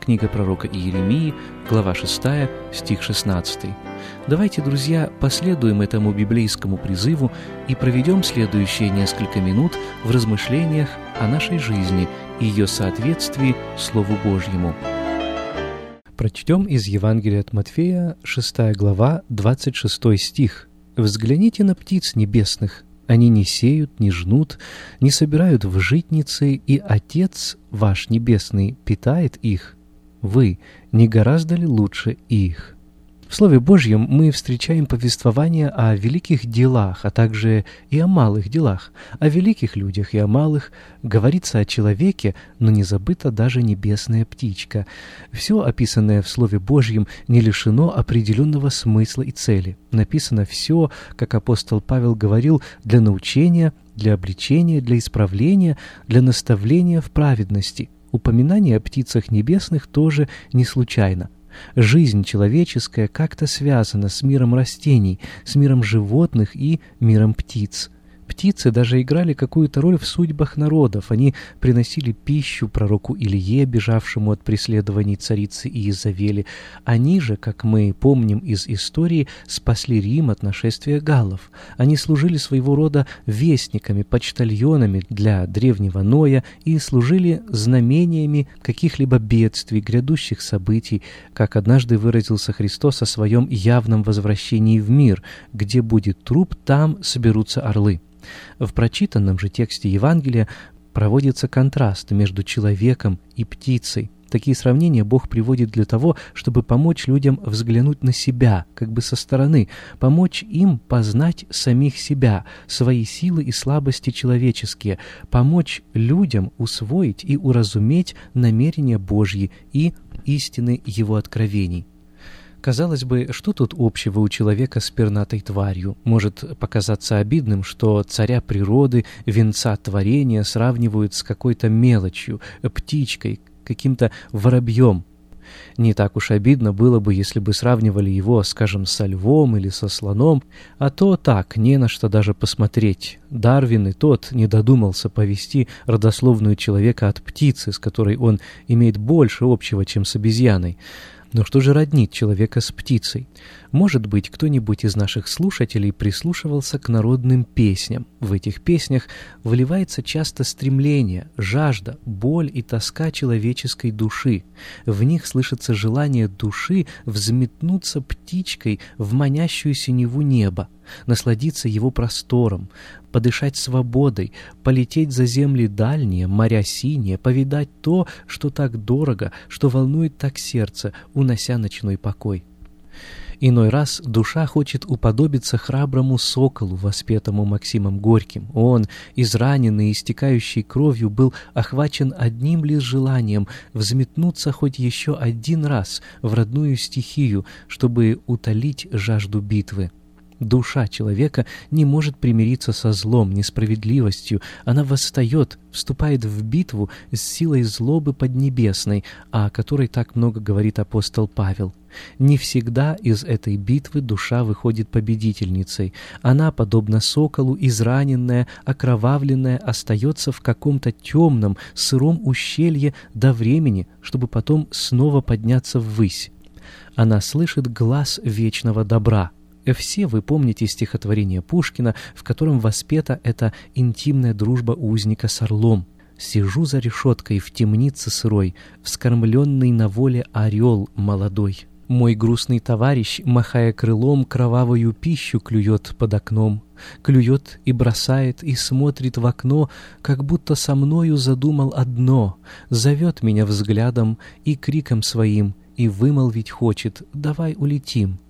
Книга пророка Иеремии, глава 6, стих 16. Давайте, друзья, последуем этому библейскому призыву и проведем следующие несколько минут в размышлениях о нашей жизни и ее соответствии Слову Божьему. Прочтем из Евангелия от Матфея, 6 глава, 26 стих. «Взгляните на птиц небесных, они не сеют, не жнут, не собирают в житницы, и Отец ваш Небесный питает их вы не гораздо ли лучше их? В Слове Божьем мы встречаем повествование о великих делах, а также и о малых делах. О великих людях и о малых говорится о человеке, но не забыта даже небесная птичка. Все описанное в Слове Божьем не лишено определенного смысла и цели. Написано все, как апостол Павел говорил, для научения, для обличения, для исправления, для наставления в праведности – Упоминание о птицах небесных тоже не случайно. Жизнь человеческая как-то связана с миром растений, с миром животных и миром птиц. Птицы даже играли какую-то роль в судьбах народов. Они приносили пищу пророку Илье, бежавшему от преследований царицы Иезавели. Они же, как мы помним из истории, спасли Рим от нашествия галлов. Они служили своего рода вестниками, почтальонами для древнего Ноя и служили знамениями каких-либо бедствий, грядущих событий, как однажды выразился Христос о своем явном возвращении в мир, где будет труп, там соберутся орлы. В прочитанном же тексте Евангелия проводится контраст между человеком и птицей. Такие сравнения Бог приводит для того, чтобы помочь людям взглянуть на себя, как бы со стороны, помочь им познать самих себя, свои силы и слабости человеческие, помочь людям усвоить и уразуметь намерения Божьи и истины Его откровений. Казалось бы, что тут общего у человека с пернатой тварью? Может показаться обидным, что царя природы, венца творения сравнивают с какой-то мелочью, птичкой, каким-то воробьем. Не так уж обидно было бы, если бы сравнивали его, скажем, со львом или со слоном, а то так, не на что даже посмотреть. Дарвин и тот не додумался повести родословную человека от птицы, с которой он имеет больше общего, чем с обезьяной. Но что же роднит человека с птицей? Может быть, кто-нибудь из наших слушателей прислушивался к народным песням. В этих песнях выливается часто стремление, жажда, боль и тоска человеческой души. В них слышится желание души взметнуться птичкой в манящую синеву неба, насладиться его простором, подышать свободой, полететь за земли дальние, моря синие, повидать то, что так дорого, что волнует так сердце, унося ночной покой. Иной раз душа хочет уподобиться храброму соколу, воспетому Максимом Горьким. Он, израненный и истекающий кровью, был охвачен одним лишь желанием взметнуться хоть еще один раз в родную стихию, чтобы утолить жажду битвы. Душа человека не может примириться со злом, несправедливостью. Она восстает, вступает в битву с силой злобы поднебесной, о которой так много говорит апостол Павел. Не всегда из этой битвы душа выходит победительницей. Она, подобно соколу, израненная, окровавленная, остается в каком-то темном, сыром ущелье до времени, чтобы потом снова подняться ввысь. Она слышит глаз вечного добра — все вы помните стихотворение Пушкина, в котором воспета эта интимная дружба узника с орлом. «Сижу за решеткой в темнице сырой, вскормленный на воле орел молодой. Мой грустный товарищ, махая крылом, кровавую пищу клюет под окном. Клюет и бросает, и смотрит в окно, как будто со мною задумал одно, зовет меня взглядом и криком своим, и вымолвить хочет «давай улетим».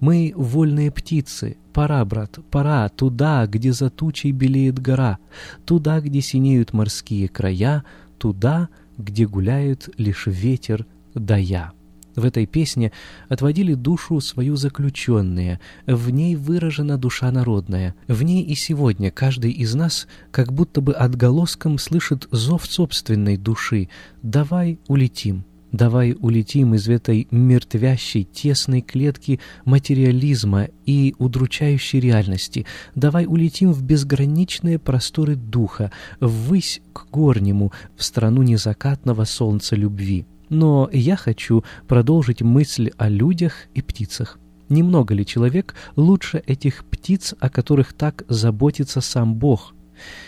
Мы вольные птицы. Пора, брат, пора туда, где за тучей белеет гора, туда, где синеют морские края, туда, где гуляют лишь ветер да я. В этой песне отводили душу свою заключенные, в ней выражена душа народная, в ней и сегодня каждый из нас как будто бы отголоском слышит зов собственной души «давай улетим». Давай улетим из этой мертвящей, тесной клетки материализма и удручающей реальности. Давай улетим в безграничные просторы духа, ввысь к горнему, в страну незакатного солнца любви. Но я хочу продолжить мысль о людях и птицах. Немного ли человек лучше этих птиц, о которых так заботится сам Бог?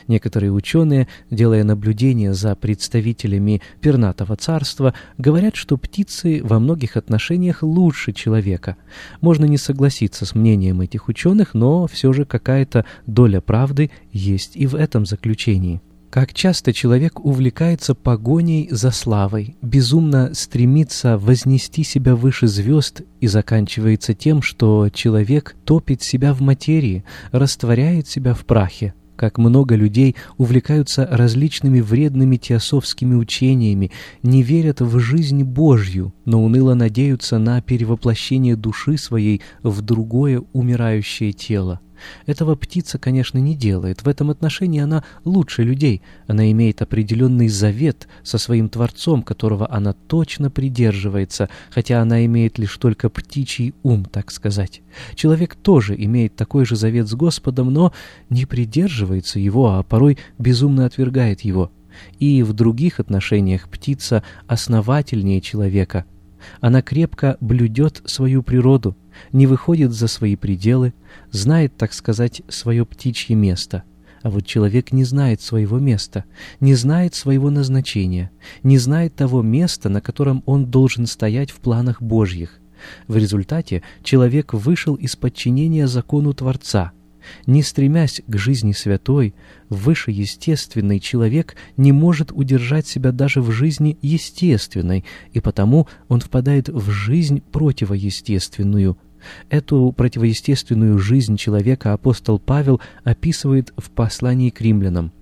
Некоторые ученые, делая наблюдения за представителями пернатого царства, говорят, что птицы во многих отношениях лучше человека. Можно не согласиться с мнением этих ученых, но все же какая-то доля правды есть и в этом заключении. Как часто человек увлекается погоней за славой, безумно стремится вознести себя выше звезд и заканчивается тем, что человек топит себя в материи, растворяет себя в прахе. Как много людей увлекаются различными вредными теософскими учениями, не верят в жизнь Божью, но уныло надеются на перевоплощение души своей в другое умирающее тело. Этого птица, конечно, не делает. В этом отношении она лучше людей. Она имеет определенный завет со своим Творцом, которого она точно придерживается, хотя она имеет лишь только птичий ум, так сказать. Человек тоже имеет такой же завет с Господом, но не придерживается его, а порой безумно отвергает его. И в других отношениях птица основательнее человека. Она крепко блюдет свою природу, не выходит за свои пределы, знает, так сказать, свое птичье место. А вот человек не знает своего места, не знает своего назначения, не знает того места, на котором он должен стоять в планах Божьих. В результате человек вышел из подчинения закону Творца. Не стремясь к жизни святой, выше естественный человек не может удержать себя даже в жизни естественной, и потому он впадает в жизнь противоестественную, Эту противоестественную жизнь человека апостол Павел описывает в послании к римлянам.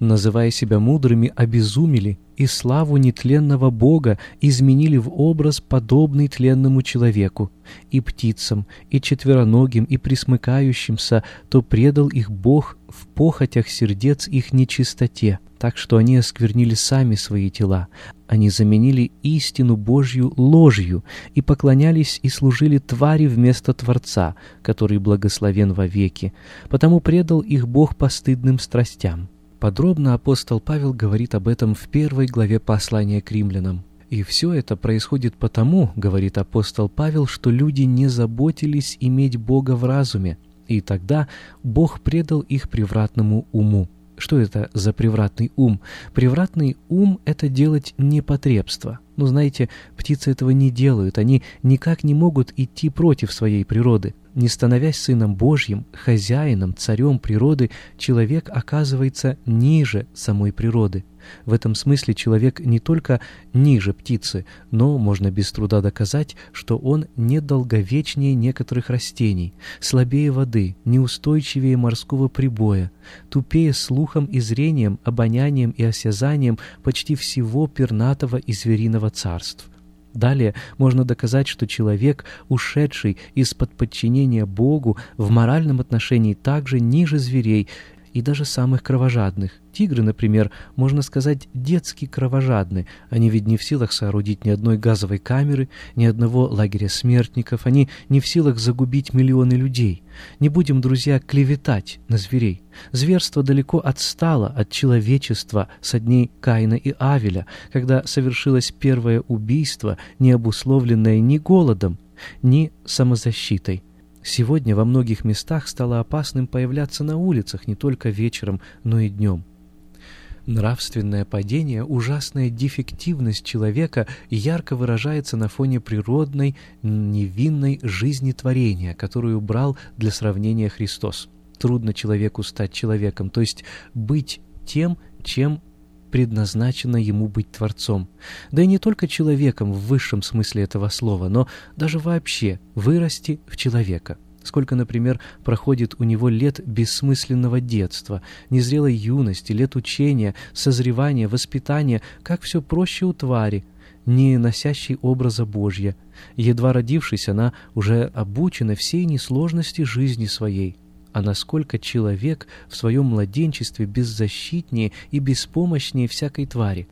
«Называя себя мудрыми, обезумели, и славу нетленного Бога изменили в образ, подобный тленному человеку, и птицам, и четвероногим, и присмыкающимся, то предал их Бог в похотях сердец их нечистоте, так что они осквернили сами свои тела. Они заменили истину Божью ложью и поклонялись и служили твари вместо Творца, который благословен вовеки, потому предал их Бог постыдным страстям. Подробно апостол Павел говорит об этом в первой главе послания к римлянам. И все это происходит потому, говорит апостол Павел, что люди не заботились иметь Бога в разуме, и тогда Бог предал их превратному уму. Что это за превратный ум? Превратный ум — это делать непотребство. Но знаете, птицы этого не делают, они никак не могут идти против своей природы. Не становясь сыном Божьим, хозяином, царем природы, человек оказывается ниже самой природы. В этом смысле человек не только ниже птицы, но можно без труда доказать, что он недолговечнее некоторых растений, слабее воды, неустойчивее морского прибоя, тупее слухом и зрением, обонянием и осязанием почти всего пернатого и звериного царств. Далее можно доказать, что человек, ушедший из-под подчинения Богу, в моральном отношении также ниже зверей и даже самых кровожадных. Тигры, например, можно сказать, детски кровожадны. Они ведь не в силах соорудить ни одной газовой камеры, ни одного лагеря смертников. Они не в силах загубить миллионы людей. Не будем, друзья, клеветать на зверей. Зверство далеко отстало от человечества со дней Каина и Авеля, когда совершилось первое убийство, не обусловленное ни голодом, ни самозащитой. Сегодня во многих местах стало опасным появляться на улицах не только вечером, но и днем. Нравственное падение, ужасная дефективность человека ярко выражается на фоне природной, невинной жизни творения, которую брал для сравнения Христос. Трудно человеку стать человеком, то есть быть тем, чем предназначено ему быть Творцом. Да и не только человеком в высшем смысле этого слова, но даже вообще вырасти в человека. Сколько, например, проходит у него лет бессмысленного детства, незрелой юности, лет учения, созревания, воспитания, как все проще у твари. не носящей образа Божья. Едва родившись, она уже обучена всей несложности жизни своей. А насколько человек в своем младенчестве беззащитнее и беспомощнее всякой твари.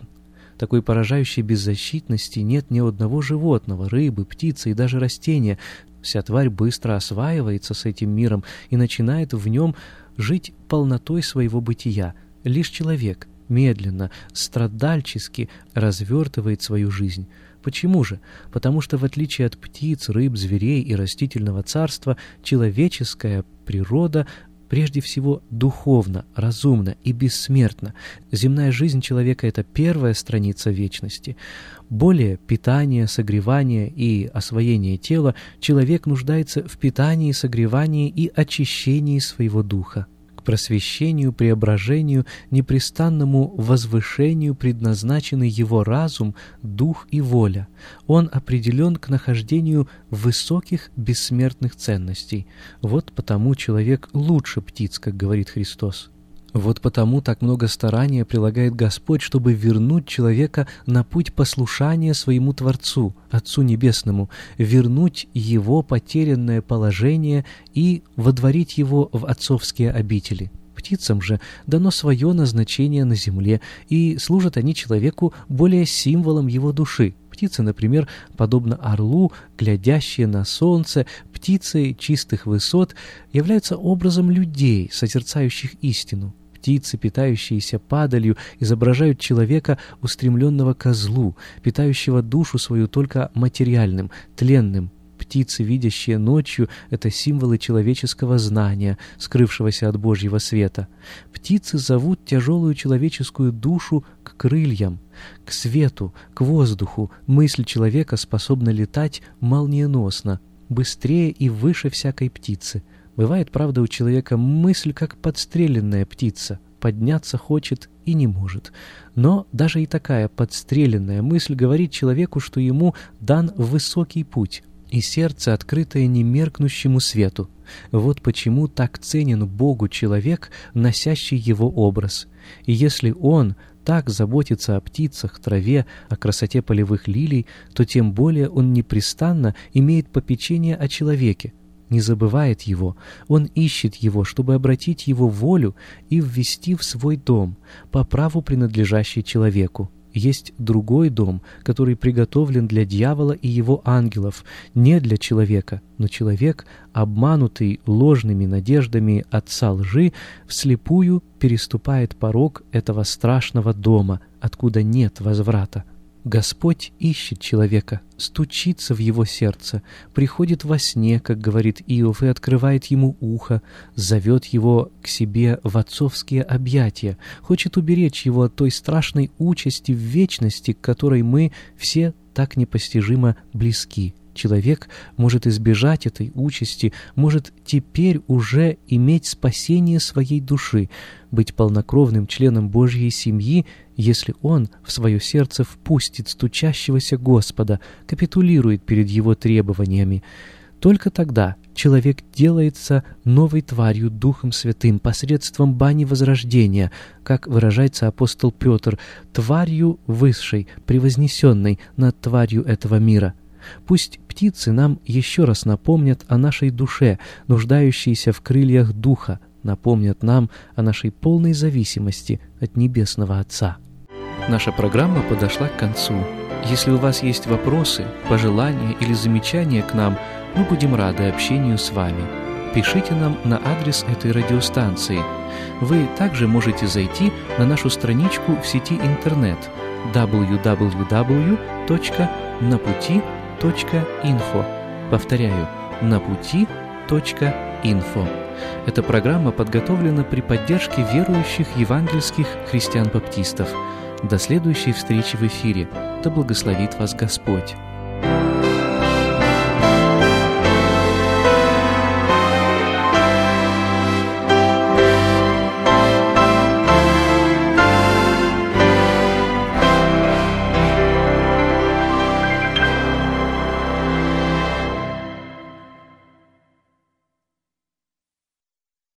Такой поражающей беззащитности нет ни одного животного, рыбы, птицы и даже растения. Вся тварь быстро осваивается с этим миром и начинает в нем жить полнотой своего бытия. Лишь человек медленно, страдальчески развертывает свою жизнь. Почему же? Потому что в отличие от птиц, рыб, зверей и растительного царства, человеческая природа прежде всего духовно, разумно и бессмертно. Земная жизнь человека — это первая страница вечности. Более питания, согревания и освоения тела человек нуждается в питании, согревании и очищении своего духа просвещению, преображению, непрестанному возвышению предназначены его разум, дух и воля. Он определен к нахождению высоких бессмертных ценностей. Вот потому человек лучше птиц, как говорит Христос. Вот потому так много старания прилагает Господь, чтобы вернуть человека на путь послушания своему Творцу, Отцу Небесному, вернуть его потерянное положение и водворить его в отцовские обители. Птицам же дано свое назначение на земле, и служат они человеку более символом его души. Птицы, например, подобно орлу, глядящие на солнце, птицы чистых высот, являются образом людей, созерцающих истину. Птицы, питающиеся падалью, изображают человека, устремленного ко злу, питающего душу свою только материальным, тленным. Птицы, видящие ночью, — это символы человеческого знания, скрывшегося от Божьего света. Птицы зовут тяжелую человеческую душу к крыльям, к свету, к воздуху. Мысль человека способна летать молниеносно, быстрее и выше всякой птицы — Бывает, правда, у человека мысль, как подстреленная птица, подняться хочет и не может. Но даже и такая подстреленная мысль говорит человеку, что ему дан высокий путь, и сердце, открытое немеркнущему свету. Вот почему так ценен Богу человек, носящий его образ. И если он так заботится о птицах, траве, о красоте полевых лилий, то тем более он непрестанно имеет попечение о человеке, не забывает его, он ищет его, чтобы обратить его волю и ввести в свой дом, по праву принадлежащий человеку. Есть другой дом, который приготовлен для дьявола и его ангелов, не для человека, но человек, обманутый ложными надеждами отца лжи, вслепую переступает порог этого страшного дома, откуда нет возврата. Господь ищет человека, стучится в его сердце, приходит во сне, как говорит Иов, и открывает ему ухо, зовет его к себе в отцовские объятия, хочет уберечь его от той страшной участи в вечности, к которой мы все так непостижимо близки человек может избежать этой участи, может теперь уже иметь спасение своей души, быть полнокровным членом Божьей семьи, если он в свое сердце впустит стучащегося Господа, капитулирует перед его требованиями. Только тогда человек делается новой тварью Духом Святым посредством бани Возрождения, как выражается апостол Петр, тварью высшей, превознесенной над тварью этого мира. Пусть птицы нам еще раз напомнят о нашей душе, нуждающейся в крыльях Духа, напомнят нам о нашей полной зависимости от Небесного Отца. Наша программа подошла к концу. Если у вас есть вопросы, пожелания или замечания к нам, мы будем рады общению с вами. Пишите нам на адрес этой радиостанции. Вы также можете зайти на нашу страничку в сети интернет www.naputi.com пути.инфо. Повторяю, на пути.инфо. Эта программа подготовлена при поддержке верующих евангельских христиан-баптистов. До следующей встречи в эфире. Да благословит вас Господь.